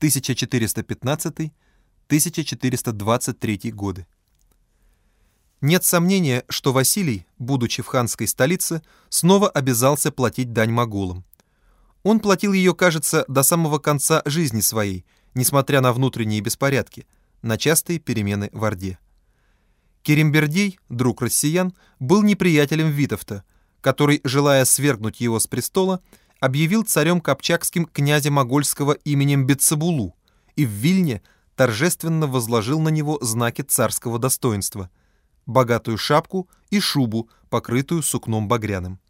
1415-1423 годы. Нет сомнения, что Василий, будучи в ханской столице, снова обязался платить дань моголам. Он платил ее, кажется, до самого конца жизни своей, несмотря на внутренние беспорядки, на частые перемены в Орде. Керимбердей, друг россиян, был неприятелем Витовта, который, желая свергнуть его с престола, объявил царем Копчакским князя Могольского именем Бетсабулу и в Вильне торжественно возложил на него знаки царского достоинства – богатую шапку и шубу, покрытую сукном багряным.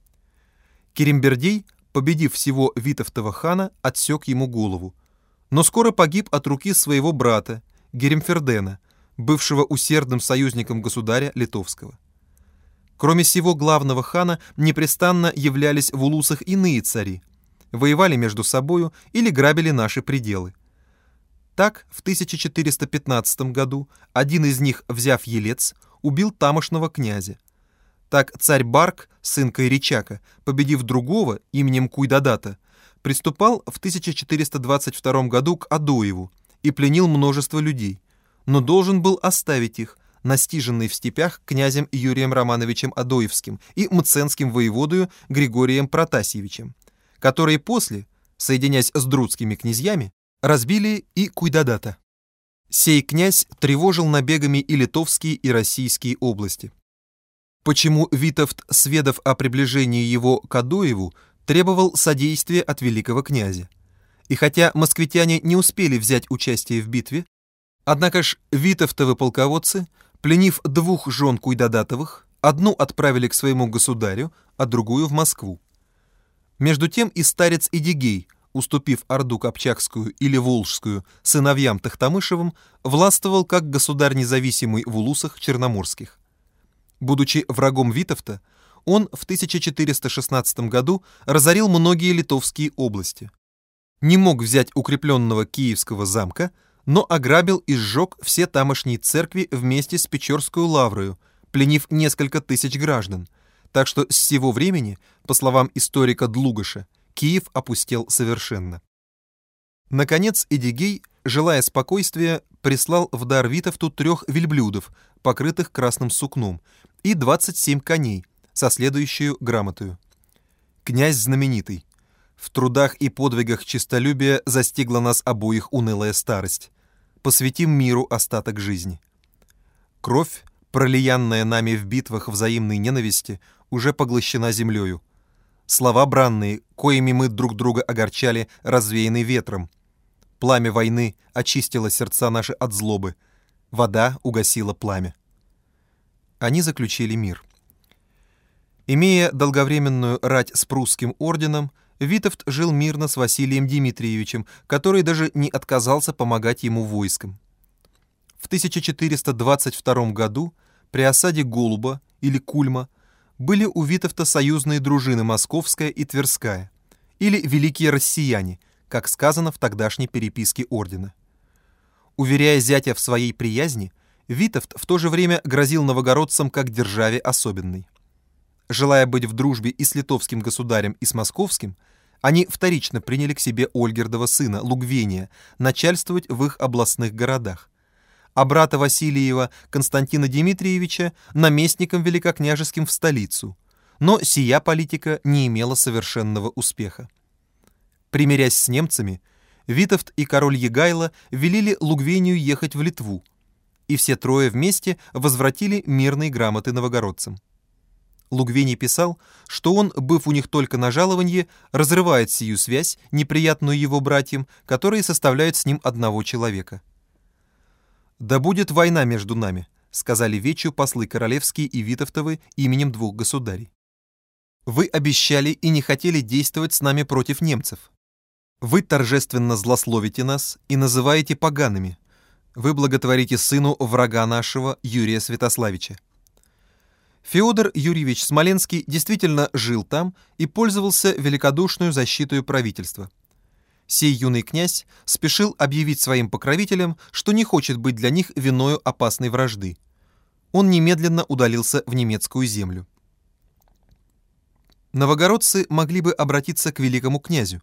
Керимбердей, победив всего Витовтова хана, отсек ему голову, но скоро погиб от руки своего брата, Геремфердена, бывшего усердным союзником государя Литовского. Кроме сего главного хана непрестанно являлись в улусах иные цари, воевали между собою или грабили наши пределы. Так, в 1415 году один из них, взяв Елец, убил тамошного князя. Так царь Барк, сын Кайричака, победив другого именем Куйдадата, приступал в 1422 году к Адоеву и пленил множество людей, но должен был оставить их, настиженный в степях князем Юрием Романовичем Адоевским и мценским воеводою Григорием Протасьевичем, которые после, соединяясь с друдскими князьями, разбили и Куйдадата. Сей князь тревожил набегами и литовские, и российские области. Почему Витовт, сведав о приближении его к Адоеву, требовал содействия от великого князя? И хотя москвитяне не успели взять участие в битве, однако ж Витовтовы полководцы, пленив двух жен Куйдадатовых, одну отправили к своему государю, а другую в Москву. Между тем и старец Идигей – уступив Орду Копчакскую или Волжскую сыновьям Тахтамышевым, властвовал как государь независимый в улусах черноморских. Будучи врагом Витовта, он в 1416 году разорил многие литовские области. Не мог взять укрепленного Киевского замка, но ограбил и сжег все тамошние церкви вместе с Печорскую лаврою, пленив несколько тысяч граждан, так что с сего времени, по словам историка Длугаша, Киев опустел совершенно. Наконец Эдигей, желая спокойствия, прислал в дар Витовту трех вельблюдов, покрытых красным сукном, и 27 коней, со следующую грамотою. «Князь знаменитый, в трудах и подвигах честолюбия застигла нас обоих унылая старость. Посвятим миру остаток жизни. Кровь, пролиянная нами в битвах взаимной ненависти, уже поглощена землею. Слова бранные, коими мы друг друга огорчали, развеяны ветром. Пламя войны очистило сердца наши от злобы. Вода угасила пламя. Они заключили мир. Имея долговременную рать с прусским орденом, Витовт жил мирно с Василием Дмитриевичем, который даже не отказался помогать ему войском. В 1422 году при осаде Голуба или Кульма были у Витовта союзные дружины Московская и Тверская, или Великие Россияне, как сказано в тогдашней переписке ордена. Уверяя зятя в своей приязни, Витовт в то же время грозил новогородцам как державе особенной. Желая быть в дружбе и с литовским государем, и с московским, они вторично приняли к себе Ольгердова сына, Лугвения, начальствовать в их областных городах, а брата Васильева Константина Дмитриевича наместником великокняжеским в столицу, но сия политика не имела совершенного успеха. Примирясь с немцами, Витовт и король Егайло велели Лугвению ехать в Литву, и все трое вместе возвратили мирные грамоты новогородцам. Лугвений писал, что он, быв у них только на жалованье, разрывает сию связь, неприятную его братьям, которые составляют с ним одного человека. «Да будет война между нами», — сказали Вечу послы королевские и Витовтовы именем двух государей. «Вы обещали и не хотели действовать с нами против немцев. Вы торжественно злословите нас и называете погаными. Вы благотворите сыну врага нашего Юрия Святославича. Феодор Юрьевич Смоленский действительно жил там и пользовался великодушную защитой правительства сей юный князь спешил объявить своим покровителям, что не хочет быть для них виною опасной вражды. Он немедленно удалился в немецкую землю. Новогородцы могли бы обратиться к великому князю,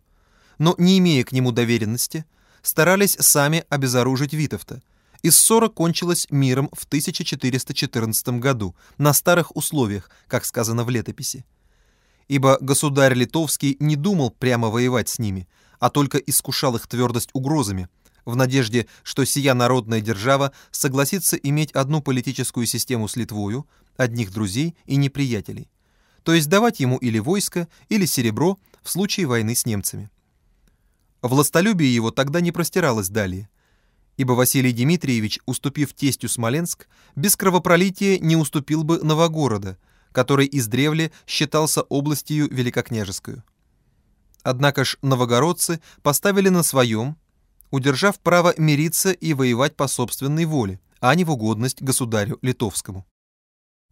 но, не имея к нему доверенности, старались сами обезоружить Витовта, и ссора кончилась миром в 1414 году на старых условиях, как сказано в летописи. Ибо государь Литовский не думал прямо воевать с ними, а только искушал их твердость угрозами, в надежде, что сия народная держава согласится иметь одну политическую систему с Литвою, одних друзей и неприятелей, то есть давать ему или войско, или серебро в случае войны с немцами. Властолюбие его тогда не простиралось далее, ибо Василий Дмитриевич, уступив тестю Смоленск, без кровопролития не уступил бы Новогорода, который издревле считался областью великокняжескую. Однако ж новогородцы поставили на своем, удержав право мириться и воевать по собственной воле, а не в угодность государю литовскому.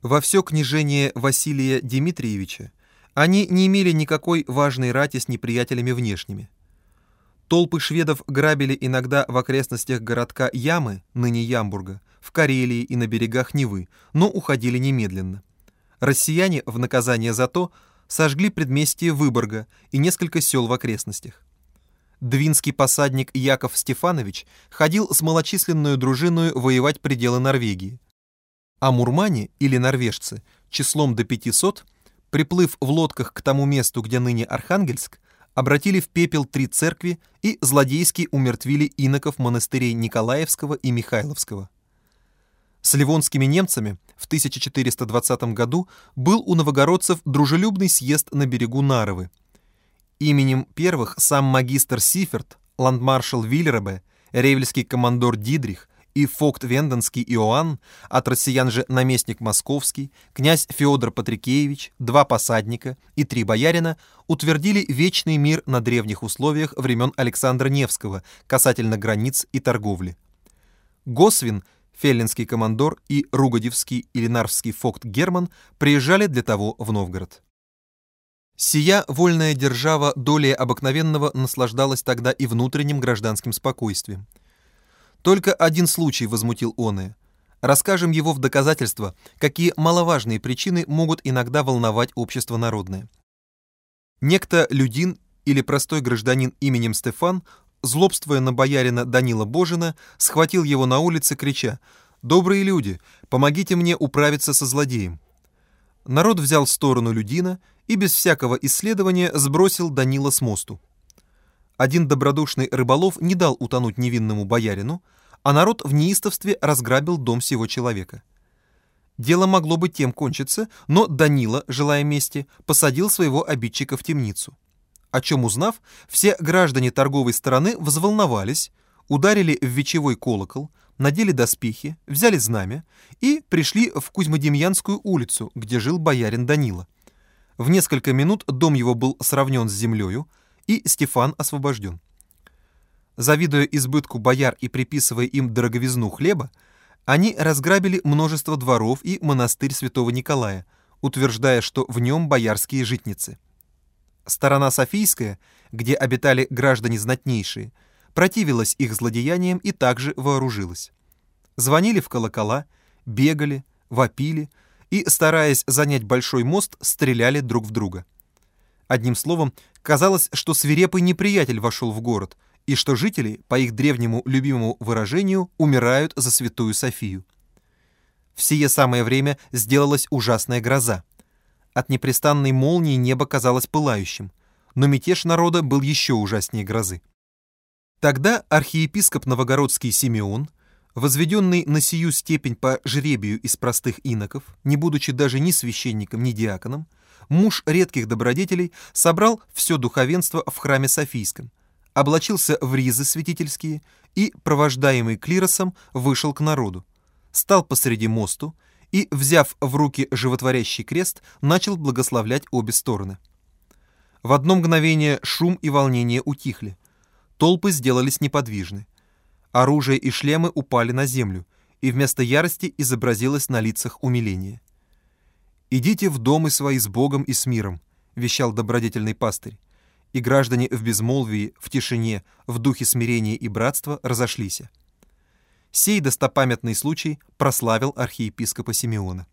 Во все княжение Василия Дмитриевича они не имели никакой важной рати с неприятелями внешними. Толпы шведов грабили иногда в окрестностях городка Ямы, ныне Ямбурга, в Карелии и на берегах Невы, но уходили немедленно. Россияне в наказание за то сожгли предместье Выборга и несколько сел в окрестностях. Двинский посадник Яков Стефанович ходил с малочисленную дружиной воевать пределы Норвегии. А мурмане или норвежцы числом до 500, приплыв в лодках к тому месту, где ныне Архангельск, обратили в пепел три церкви и злодейски умертвили иноков монастырей Николаевского и Михайловского. С ливонскими немцами в 1420 году был у новогородцев дружелюбный съезд на берегу Наровы. Именем первых сам магистр Сиферт, ландмаршал Вильребе, рейвельский командор Дидрих и фокт Венденский Иоанн, от россиян же наместник московский, князь Федор Патрикеевич, два посадника и три боярина утвердили вечный мир на древних условиях времен Александра Невского касательно границ и торговли. Госвин Феллинский командор и Ругодевский или Нарвский фокт Герман приезжали для того в Новгород. Сия вольная держава долей обыкновенного наслаждалась тогда и внутренним гражданским спокойствием. Только один случай возмутил оное. Расскажем его в доказательство, какие маловажные причины могут иногда волновать общество народное. Некто Людин или простой гражданин именем Стефан злобствуя на боярина Данила Божина, схватил его на улице, крича «Добрые люди, помогите мне управиться со злодеем». Народ взял сторону Людина и без всякого исследования сбросил Данила с мосту. Один добродушный рыболов не дал утонуть невинному боярину, а народ в неистовстве разграбил дом сего человека. Дело могло бы тем кончиться, но Данила, желая мести, посадил своего обидчика в темницу о чем узнав, все граждане торговой стороны взволновались, ударили в вечевой колокол, надели доспехи, взяли знамя и пришли в Кузьмодемьянскую улицу, где жил боярин Данила. В несколько минут дом его был сравнен с землею, и Стефан освобожден. Завидуя избытку бояр и приписывая им дороговизну хлеба, они разграбили множество дворов и монастырь святого Николая, утверждая, что в нем боярские житницы. Сторона Софийская, где обитали граждане знатнейшие, противилась их злодеяниям и также вооружилась. Звонили в колокола, бегали, вопили и, стараясь занять большой мост, стреляли друг в друга. Одним словом, казалось, что свирепый неприятель вошел в город, и что жители, по их древнему любимому выражению, умирают за святую Софию. В сие самое время сделалась ужасная гроза. От непрестанной молнии небо казалось пылающим, но мятеж народа был еще ужаснее грозы. Тогда архиепископ Новогородский Симеон, возведенный на сию степень по жребию из простых иноков, не будучи даже ни священником, ни диаконом, муж редких добродетелей собрал все духовенство в храме Софийском, облачился в ризы святительские и, провождаемый клиросом, вышел к народу, стал посреди мосту и, взяв в руки животворящий крест, начал благословлять обе стороны. В одно мгновение шум и волнение утихли. Толпы сделались неподвижны. Оружие и шлемы упали на землю, и вместо ярости изобразилось на лицах умиление. «Идите в домы свои с Богом и с миром», — вещал добродетельный пастырь, и граждане в безмолвии, в тишине, в духе смирения и братства разошлись. Сей достопамятный случай прославил архиепископа Симеона.